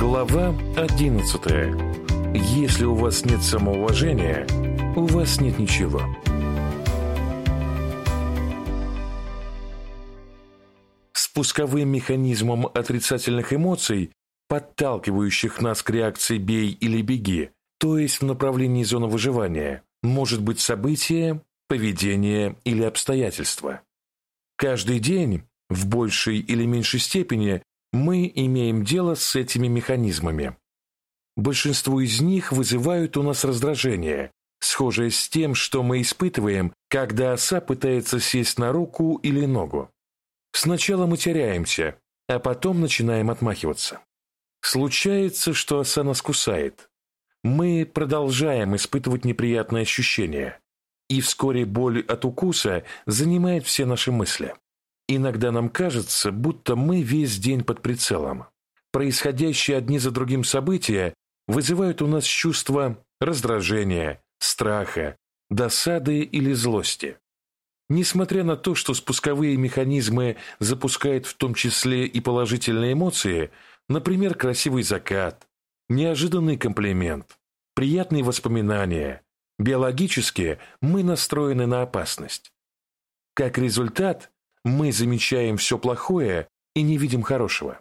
Глава 11. Если у вас нет самоуважения, у вас нет ничего. Спусковым механизмом отрицательных эмоций, подталкивающих нас к реакции «бей» или «беги», то есть в направлении зоны выживания, может быть событие, поведение или обстоятельство. Каждый день, в большей или меньшей степени, мы имеем дело с этими механизмами. Большинство из них вызывают у нас раздражение, схожее с тем, что мы испытываем, когда оса пытается сесть на руку или ногу. Сначала мы теряемся, а потом начинаем отмахиваться. Случается, что оса нас кусает. Мы продолжаем испытывать неприятные ощущения, и вскоре боль от укуса занимает все наши мысли. Иногда нам кажется, будто мы весь день под прицелом. Происходящие одни за другим события вызывают у нас чувство раздражения, страха, досады или злости. Несмотря на то, что спусковые механизмы запускают в том числе и положительные эмоции, например, красивый закат, неожиданный комплимент, приятные воспоминания, биологически мы настроены на опасность. Как результат, мы замечаем все плохое и не видим хорошего.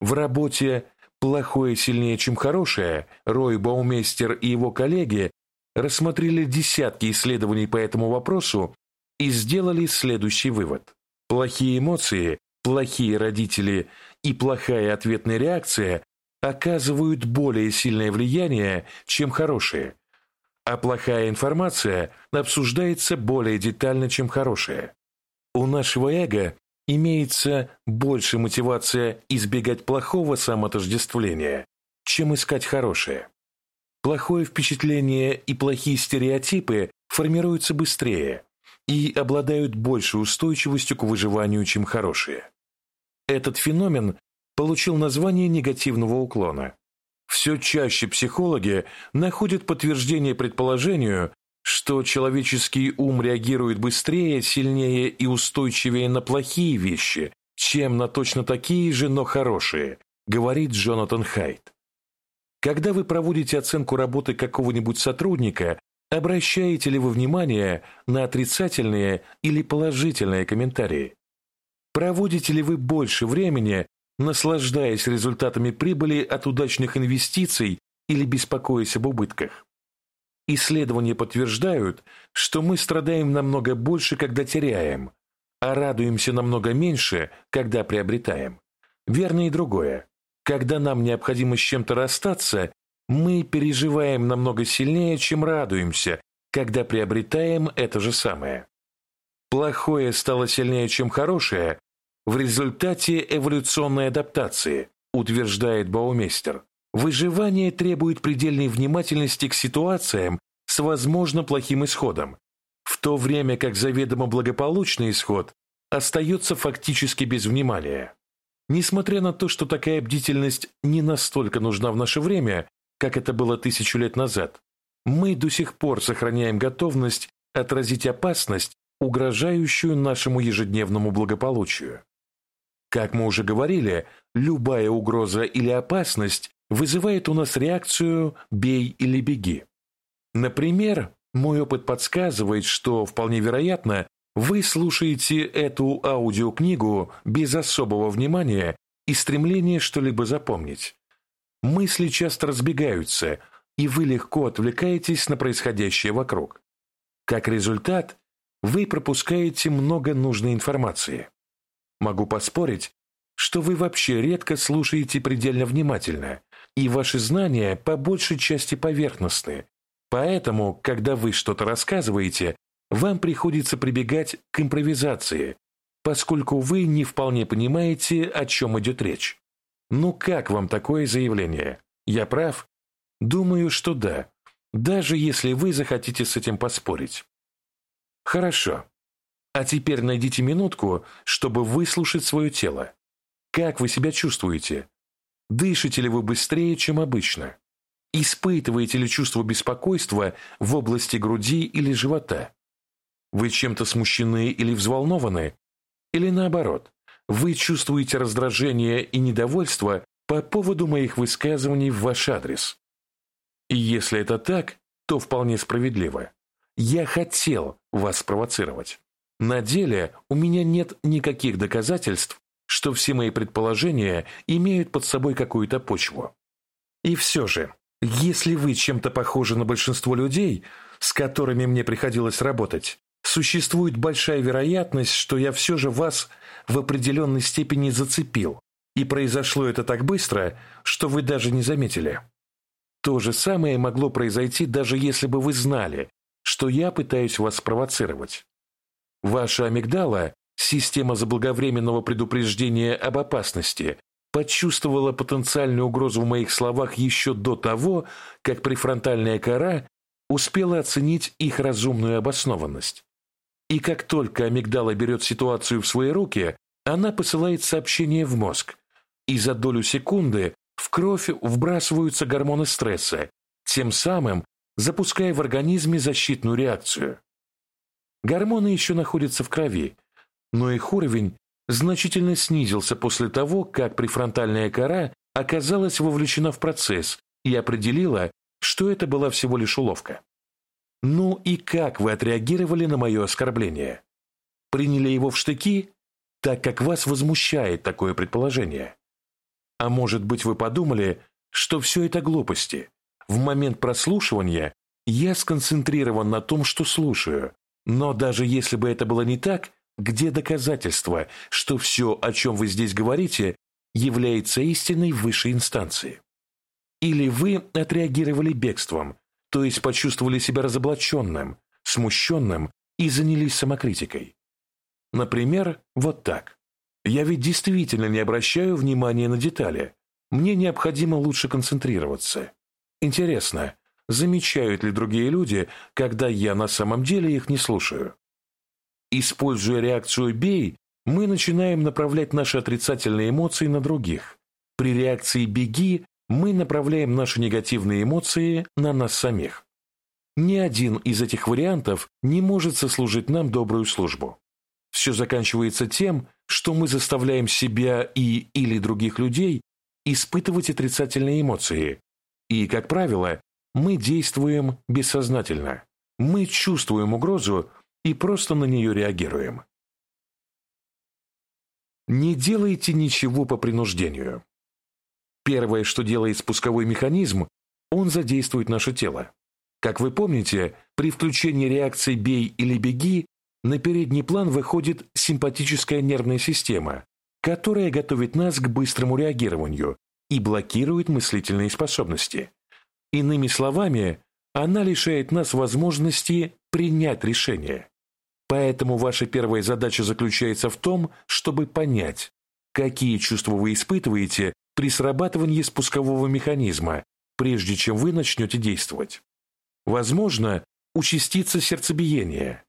В работе «Плохое сильнее, чем хорошее» Рой Баумейстер и его коллеги рассмотрели десятки исследований по этому вопросу и сделали следующий вывод. Плохие эмоции, плохие родители и плохая ответная реакция оказывают более сильное влияние, чем хорошие, а плохая информация обсуждается более детально, чем хорошая. У нашего эго имеется больше мотивация избегать плохого самоотождествления, чем искать хорошее. Плохое впечатление и плохие стереотипы формируются быстрее и обладают большей устойчивостью к выживанию, чем хорошие. Этот феномен получил название негативного уклона. Все чаще психологи находят подтверждение предположению, что человеческий ум реагирует быстрее, сильнее и устойчивее на плохие вещи, чем на точно такие же, но хорошие, говорит Джонатан Хайт. Когда вы проводите оценку работы какого-нибудь сотрудника, обращаете ли вы внимание на отрицательные или положительные комментарии? Проводите ли вы больше времени, наслаждаясь результатами прибыли от удачных инвестиций или беспокоясь об убытках? Исследования подтверждают, что мы страдаем намного больше, когда теряем, а радуемся намного меньше, когда приобретаем. Верно и другое. Когда нам необходимо с чем-то расстаться, мы переживаем намного сильнее, чем радуемся, когда приобретаем это же самое. Плохое стало сильнее, чем хорошее в результате эволюционной адаптации, утверждает Баумейстер. Выживание требует предельной внимательности к ситуациям с возможно плохим исходом, в то время как заведомо благополучный исход остается фактически без внимания. Несмотря на то, что такая бдительность не настолько нужна в наше время, как это было тысячу лет назад, мы до сих пор сохраняем готовность отразить опасность, угрожающую нашему ежедневному благополучию. Как мы уже говорили, любая угроза или опасность вызывает у нас реакцию «бей или беги». Например, мой опыт подсказывает, что вполне вероятно, вы слушаете эту аудиокнигу без особого внимания и стремления что-либо запомнить. Мысли часто разбегаются, и вы легко отвлекаетесь на происходящее вокруг. Как результат, вы пропускаете много нужной информации. Могу поспорить, что вы вообще редко слушаете предельно внимательно, и ваши знания по большей части поверхностны. Поэтому, когда вы что-то рассказываете, вам приходится прибегать к импровизации, поскольку вы не вполне понимаете, о чем идет речь. Ну как вам такое заявление? Я прав? Думаю, что да, даже если вы захотите с этим поспорить. Хорошо. А теперь найдите минутку, чтобы выслушать свое тело. Как вы себя чувствуете? Дышите ли вы быстрее, чем обычно? Испытываете ли чувство беспокойства в области груди или живота? Вы чем-то смущены или взволнованы? Или наоборот, вы чувствуете раздражение и недовольство по поводу моих высказываний в ваш адрес. И если это так, то вполне справедливо. Я хотел вас спровоцировать. На деле у меня нет никаких доказательств, что все мои предположения имеют под собой какую-то почву. И все же, если вы чем-то похожи на большинство людей, с которыми мне приходилось работать, существует большая вероятность, что я все же вас в определенной степени зацепил, и произошло это так быстро, что вы даже не заметили. То же самое могло произойти, даже если бы вы знали, что я пытаюсь вас спровоцировать. Ваша амигдала, система заблаговременного предупреждения об опасности, почувствовала потенциальную угрозу в моих словах еще до того, как префронтальная кора успела оценить их разумную обоснованность. И как только амигдала берет ситуацию в свои руки, она посылает сообщение в мозг, и за долю секунды в кровь вбрасываются гормоны стресса, тем самым запуская в организме защитную реакцию. Гормоны еще находятся в крови, но их уровень значительно снизился после того, как префронтальная кора оказалась вовлечена в процесс и определила, что это была всего лишь уловка. Ну и как вы отреагировали на мое оскорбление? Приняли его в штыки, так как вас возмущает такое предположение? А может быть, вы подумали, что все это глупости? В момент прослушивания я сконцентрирован на том, что слушаю. Но даже если бы это было не так, где доказательства, что все, о чем вы здесь говорите, является истиной высшей инстанции? Или вы отреагировали бегством, то есть почувствовали себя разоблаченным, смущенным и занялись самокритикой? Например, вот так. Я ведь действительно не обращаю внимания на детали. Мне необходимо лучше концентрироваться. Интересно, замечают ли другие люди, когда я на самом деле их не слушаю? Используя реакцию «бей», мы начинаем направлять наши отрицательные эмоции на других. При реакции «беги» мы направляем наши негативные эмоции на нас самих. Ни один из этих вариантов не может сослужить нам добрую службу. Все заканчивается тем, что мы заставляем себя и или других людей испытывать отрицательные эмоции. И, как правило, мы действуем бессознательно. Мы чувствуем угрозу и просто на нее реагируем. Не делайте ничего по принуждению. Первое, что делает спусковой механизм, он задействует наше тело. Как вы помните, при включении реакции «бей» или «беги» на передний план выходит симпатическая нервная система, которая готовит нас к быстрому реагированию и блокирует мыслительные способности. Иными словами, она лишает нас возможности принять решение. Поэтому ваша первая задача заключается в том, чтобы понять, какие чувства вы испытываете при срабатывании спускового механизма, прежде чем вы начнете действовать. Возможно, участится сердцебиение,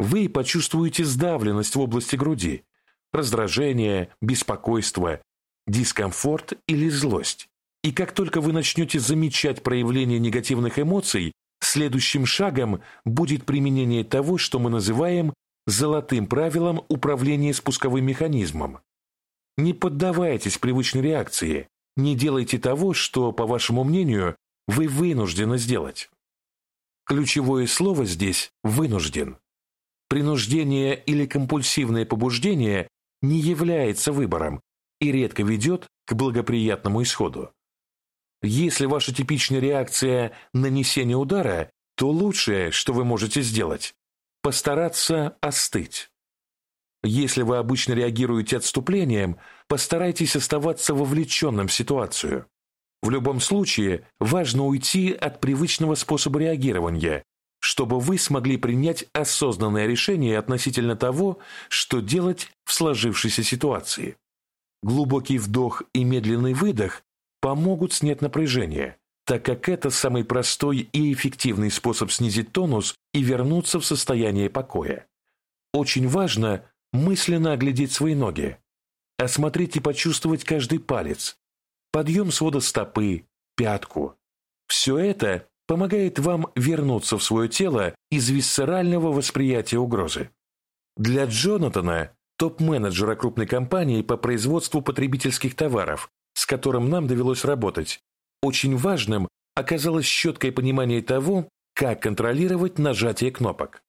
вы почувствуете сдавленность в области груди, раздражение, беспокойство, дискомфорт или злость. И как только вы начнете замечать проявление негативных эмоций, следующим шагом будет применение того, что мы называем золотым правилом управления спусковым механизмом. Не поддавайтесь привычной реакции, не делайте того, что, по вашему мнению, вы вынуждены сделать. Ключевое слово здесь «вынужден». Принуждение или компульсивное побуждение не является выбором и редко ведет к благоприятному исходу. Если ваша типичная реакция – нанесение удара, то лучшее, что вы можете сделать – постараться остыть. Если вы обычно реагируете отступлением, постарайтесь оставаться вовлеченным в ситуацию. В любом случае, важно уйти от привычного способа реагирования чтобы вы смогли принять осознанное решение относительно того, что делать в сложившейся ситуации. Глубокий вдох и медленный выдох помогут снять напряжение, так как это самый простой и эффективный способ снизить тонус и вернуться в состояние покоя. Очень важно мысленно оглядеть свои ноги, осмотреть и почувствовать каждый палец, подъем свода стопы, пятку. Все это помогает вам вернуться в свое тело из висцерального восприятия угрозы. Для Джонатана, топ-менеджера крупной компании по производству потребительских товаров, которым нам довелось работать, очень важным оказалось четкое понимание того, как контролировать нажатие кнопок.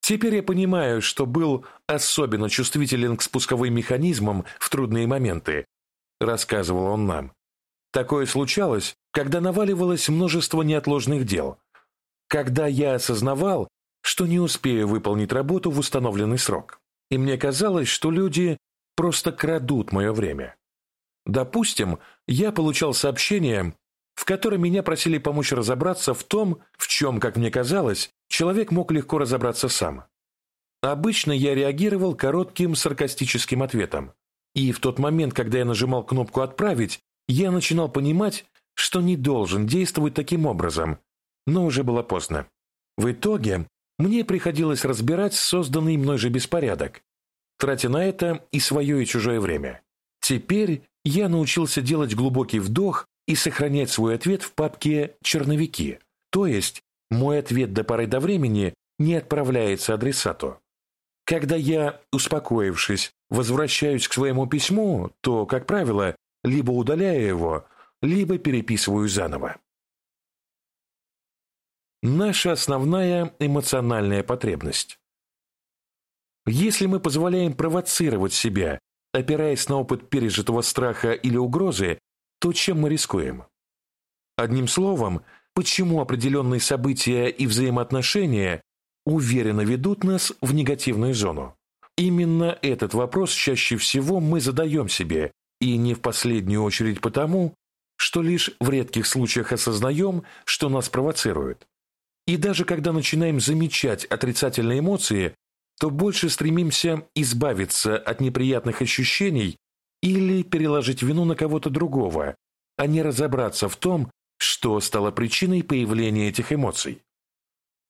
Теперь я понимаю, что был особенно чувствителен к спусковым механизмам в трудные моменты, рассказывал он нам. Такое случалось, когда наваливалось множество неотложных дел, когда я осознавал, что не успею выполнить работу в установленный срок, и мне казалось, что люди просто крадут мое время. Допустим, я получал сообщение, в котором меня просили помочь разобраться в том, в чем, как мне казалось, человек мог легко разобраться сам. Обычно я реагировал коротким саркастическим ответом. И в тот момент, когда я нажимал кнопку «Отправить», я начинал понимать, что не должен действовать таким образом, но уже было поздно. В итоге мне приходилось разбирать созданный мной же беспорядок, тратя на это и свое, и чужое время. Теперь я научился делать глубокий вдох и сохранять свой ответ в папке «Черновики», то есть мой ответ до поры до времени не отправляется адресату. Когда я, успокоившись, возвращаюсь к своему письму, то, как правило, либо удаляю его, либо переписываю заново. Наша основная эмоциональная потребность. Если мы позволяем провоцировать себя, опираясь на опыт пережитого страха или угрозы, то чем мы рискуем? Одним словом, почему определенные события и взаимоотношения уверенно ведут нас в негативную зону? Именно этот вопрос чаще всего мы задаем себе, и не в последнюю очередь потому, что лишь в редких случаях осознаем, что нас провоцирует. И даже когда начинаем замечать отрицательные эмоции, то больше стремимся избавиться от неприятных ощущений или переложить вину на кого-то другого, а не разобраться в том, что стало причиной появления этих эмоций.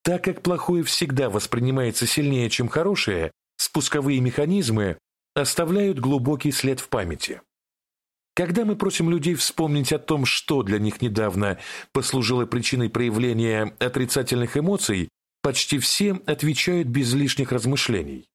Так как плохое всегда воспринимается сильнее, чем хорошее, спусковые механизмы оставляют глубокий след в памяти. Когда мы просим людей вспомнить о том, что для них недавно послужило причиной проявления отрицательных эмоций, почти все отвечают без лишних размышлений.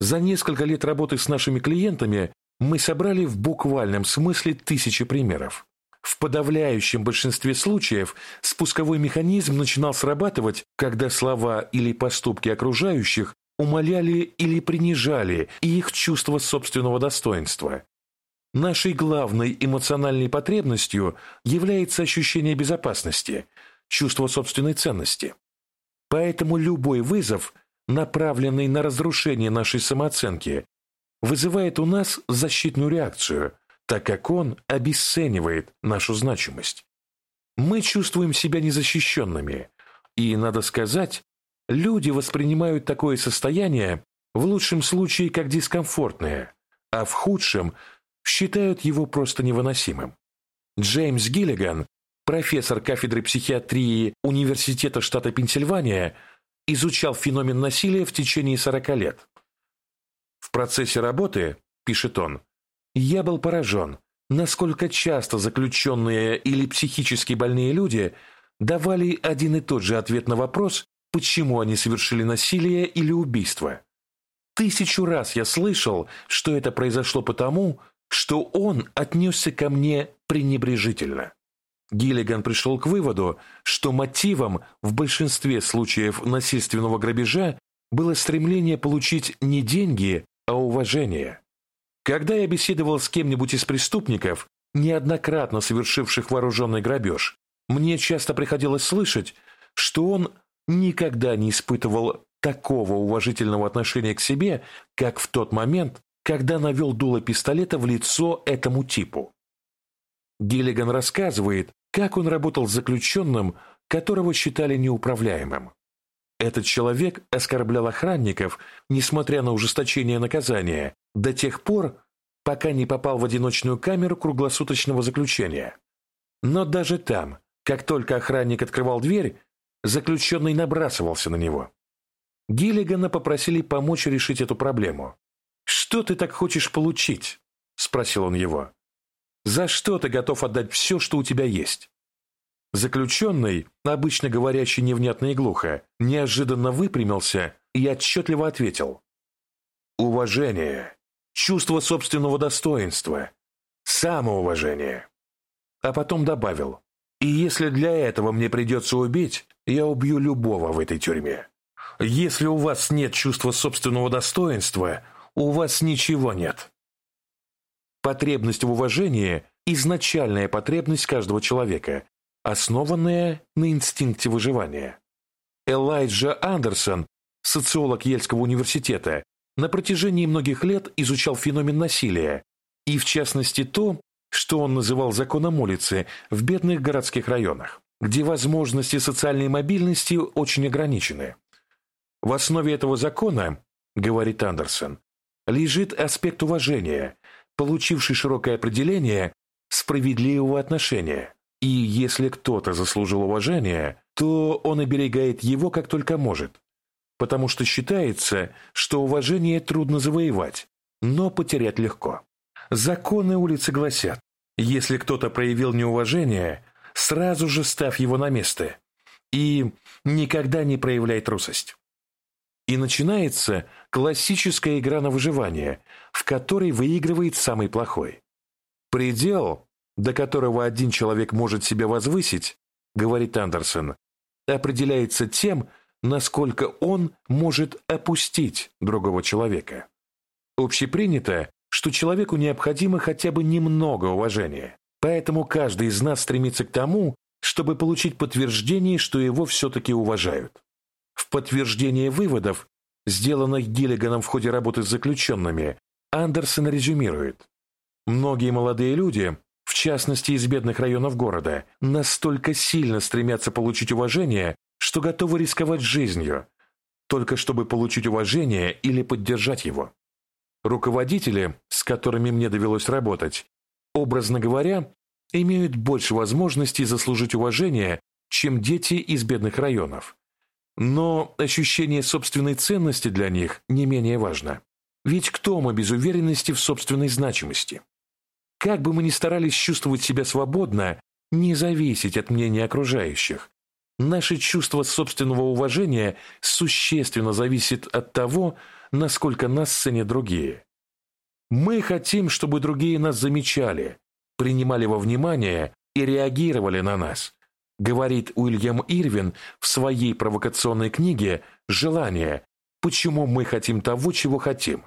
За несколько лет работы с нашими клиентами мы собрали в буквальном смысле тысячи примеров. В подавляющем большинстве случаев спусковой механизм начинал срабатывать, когда слова или поступки окружающих умаляли или принижали их чувство собственного достоинства. Нашей главной эмоциональной потребностью является ощущение безопасности, чувство собственной ценности. Поэтому любой вызов, направленный на разрушение нашей самооценки, вызывает у нас защитную реакцию, так как он обесценивает нашу значимость. Мы чувствуем себя незащищенными, и, надо сказать, люди воспринимают такое состояние в лучшем случае как дискомфортное, а в худшем считают его просто невыносимым. Джеймс Гиллиган, профессор кафедры психиатрии Университета штата Пенсильвания, изучал феномен насилия в течение 40 лет. В процессе работы, пишет он, я был поражен, насколько часто заключенные или психически больные люди давали один и тот же ответ на вопрос, почему они совершили насилие или убийство. Тысячу раз я слышал, что это произошло потому, что он отнесся ко мне пренебрежительно. Гиллиган пришел к выводу, что мотивом в большинстве случаев насильственного грабежа было стремление получить не деньги, а уважение. Когда я беседовал с кем-нибудь из преступников, неоднократно совершивших вооруженный грабеж, мне часто приходилось слышать, что он никогда не испытывал такого уважительного отношения к себе, как в тот момент, когда навел дуло пистолета в лицо этому типу. Гиллиган рассказывает, как он работал с заключенным, которого считали неуправляемым. Этот человек оскорблял охранников, несмотря на ужесточение наказания, до тех пор, пока не попал в одиночную камеру круглосуточного заключения. Но даже там, как только охранник открывал дверь, заключенный набрасывался на него. Гиллигана попросили помочь решить эту проблему. «Что ты так хочешь получить?» – спросил он его. «За что ты готов отдать все, что у тебя есть?» Заключенный, обычно говорящий невнятно и глухо, неожиданно выпрямился и отчетливо ответил. «Уважение, чувство собственного достоинства, самоуважение. А потом добавил, и если для этого мне придется убить, я убью любого в этой тюрьме. Если у вас нет чувства собственного достоинства, у вас ничего нет. Потребность в уважении – изначальная потребность каждого человека, основанная на инстинкте выживания. Элайджа Андерсон, социолог Ельского университета, на протяжении многих лет изучал феномен насилия, и в частности то, что он называл законом улицы в бедных городских районах, где возможности социальной мобильности очень ограничены. В основе этого закона, говорит Андерсон, лежит аспект уважения, получивший широкое определение справедливого отношения. И если кто-то заслужил уважение, то он оберегает его как только может, потому что считается, что уважение трудно завоевать, но потерять легко. Законы улицы гласят, если кто-то проявил неуважение, сразу же ставь его на место и никогда не проявляй трусость. И начинается классическая игра на выживание, в которой выигрывает самый плохой. Предел, до которого один человек может себя возвысить, говорит Андерсон, определяется тем, насколько он может опустить другого человека. Общепринято, что человеку необходимо хотя бы немного уважения. Поэтому каждый из нас стремится к тому, чтобы получить подтверждение, что его все-таки уважают. В подтверждение выводов, сделанных Гиллиганом в ходе работы с заключенными, Андерсон резюмирует. Многие молодые люди, в частности из бедных районов города, настолько сильно стремятся получить уважение, что готовы рисковать жизнью, только чтобы получить уважение или поддержать его. Руководители, с которыми мне довелось работать, образно говоря, имеют больше возможностей заслужить уважение, чем дети из бедных районов. Но ощущение собственной ценности для них не менее важно. Ведь кто мы без уверенности в собственной значимости? Как бы мы ни старались чувствовать себя свободно, не зависеть от мнения окружающих. Наше чувство собственного уважения существенно зависит от того, насколько нас ценят другие. Мы хотим, чтобы другие нас замечали, принимали во внимание и реагировали на нас, говорит Уильям Ирвин в своей провокационной книге «Желание. Почему мы хотим того, чего хотим».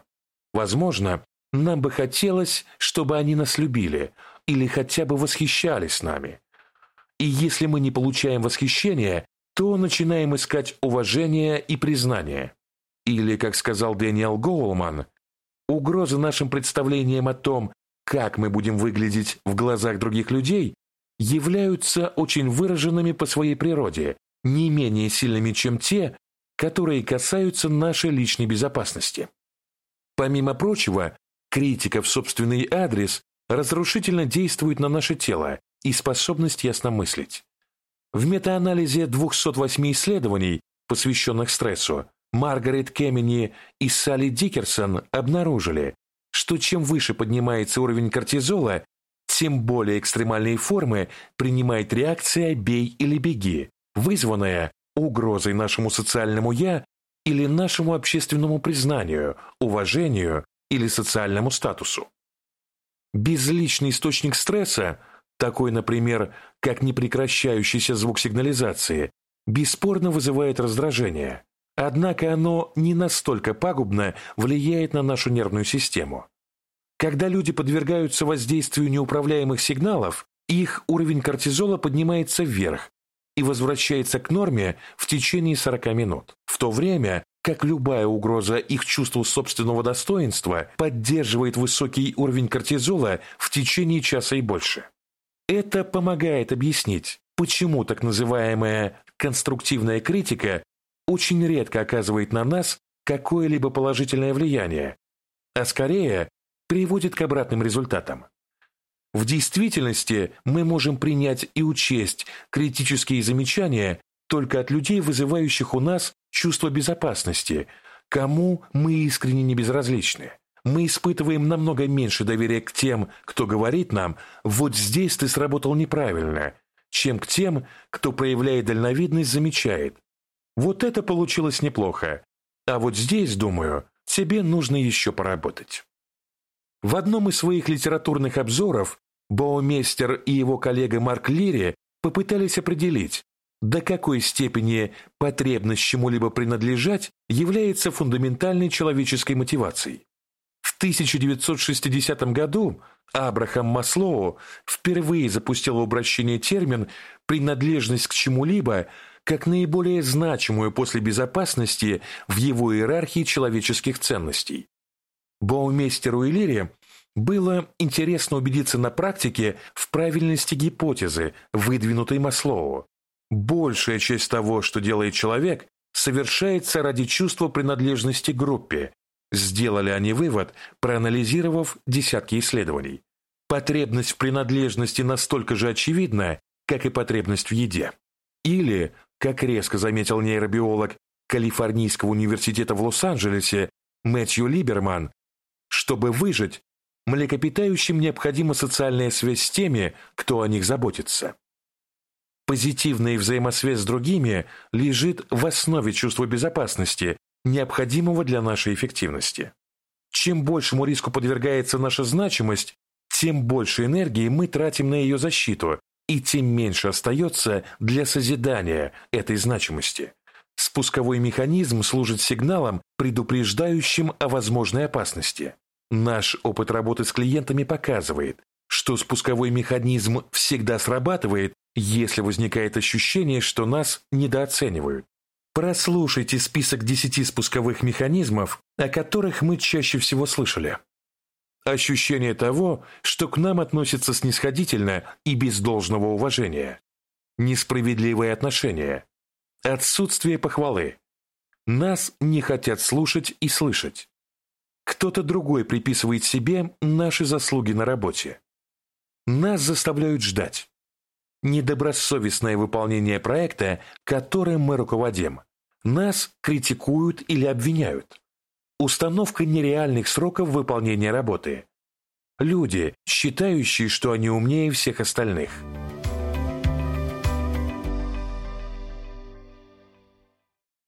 Возможно, нам бы хотелось, чтобы они нас любили или хотя бы восхищались нами. И если мы не получаем восхищения, то начинаем искать уважение и признание. Или, как сказал Дэниел Гоулман, угрозы нашим представлениям о том, как мы будем выглядеть в глазах других людей, являются очень выраженными по своей природе, не менее сильными, чем те, которые касаются нашей личной безопасности. Помимо прочего, критика в собственный адрес разрушительно действует на наше тело и способность ясно мыслить. В метаанализе 208 исследований, посвященных стрессу, Маргарет Кемени и Салли Дикерсон обнаружили, что чем выше поднимается уровень кортизола, тем более экстремальные формы принимает реакция «бей или беги», вызванная угрозой нашему социальному «я» или нашему общественному признанию, уважению или социальному статусу. Безличный источник стресса, такой, например, как непрекращающийся звук сигнализации, бесспорно вызывает раздражение, Однако оно не настолько пагубно влияет на нашу нервную систему. Когда люди подвергаются воздействию неуправляемых сигналов, их уровень кортизола поднимается вверх и возвращается к норме в течение 40 минут, в то время как любая угроза их чувству собственного достоинства поддерживает высокий уровень кортизола в течение часа и больше. Это помогает объяснить, почему так называемая конструктивная критика очень редко оказывает на нас какое-либо положительное влияние, а скорее приводит к обратным результатам. В действительности мы можем принять и учесть критические замечания только от людей, вызывающих у нас чувство безопасности, кому мы искренне не безразличны. Мы испытываем намного меньше доверия к тем, кто говорит нам «вот здесь ты сработал неправильно», чем к тем, кто проявляет дальновидность, замечает вот это получилось неплохо. А вот здесь, думаю, тебе нужно еще поработать. В одном из своих литературных обзоров Боумейстер и его коллега Марк Лири попытались определить, до какой степени потребность чему-либо принадлежать является фундаментальной человеческой мотивацией. В 1960 году Абрахам Маслоу впервые запустил в обращение термин «принадлежность к чему-либо» как наиболее значимую после безопасности в его иерархии человеческих ценностей. Боумейстеру и Лире было интересно убедиться на практике в правильности гипотезы, выдвинутой Маслоу. Большая часть того, что делает человек, совершается ради чувства принадлежности группе. Сделали они вывод, проанализировав десятки исследований. Потребность в принадлежности настолько же очевидна, как и потребность в еде. Или, как резко заметил нейробиолог Калифорнийского университета в Лос-Анджелесе Мэтью Либерман, чтобы выжить, млекопитающим необходима социальная связь с теми, кто о них заботится. Позитивная взаимосвязь с другими лежит в основе чувства безопасности, необходимого для нашей эффективности. Чем большему риску подвергается наша значимость, тем больше энергии мы тратим на ее защиту, и тем меньше остается для созидания этой значимости. Спусковой механизм служит сигналом, предупреждающим о возможной опасности. Наш опыт работы с клиентами показывает, что спусковой механизм всегда срабатывает, если возникает ощущение, что нас недооценивают. Прослушайте список 10 спусковых механизмов, о которых мы чаще всего слышали. Ощущение того, что к нам относятся снисходительно и без должного уважения. Несправедливые отношения. Отсутствие похвалы. Нас не хотят слушать и слышать. Кто-то другой приписывает себе наши заслуги на работе. Нас заставляют ждать. Недобросовестное выполнение проекта, которым мы руководим. Нас критикуют или обвиняют. Установка нереальных сроков выполнения работы. Люди, считающие, что они умнее всех остальных –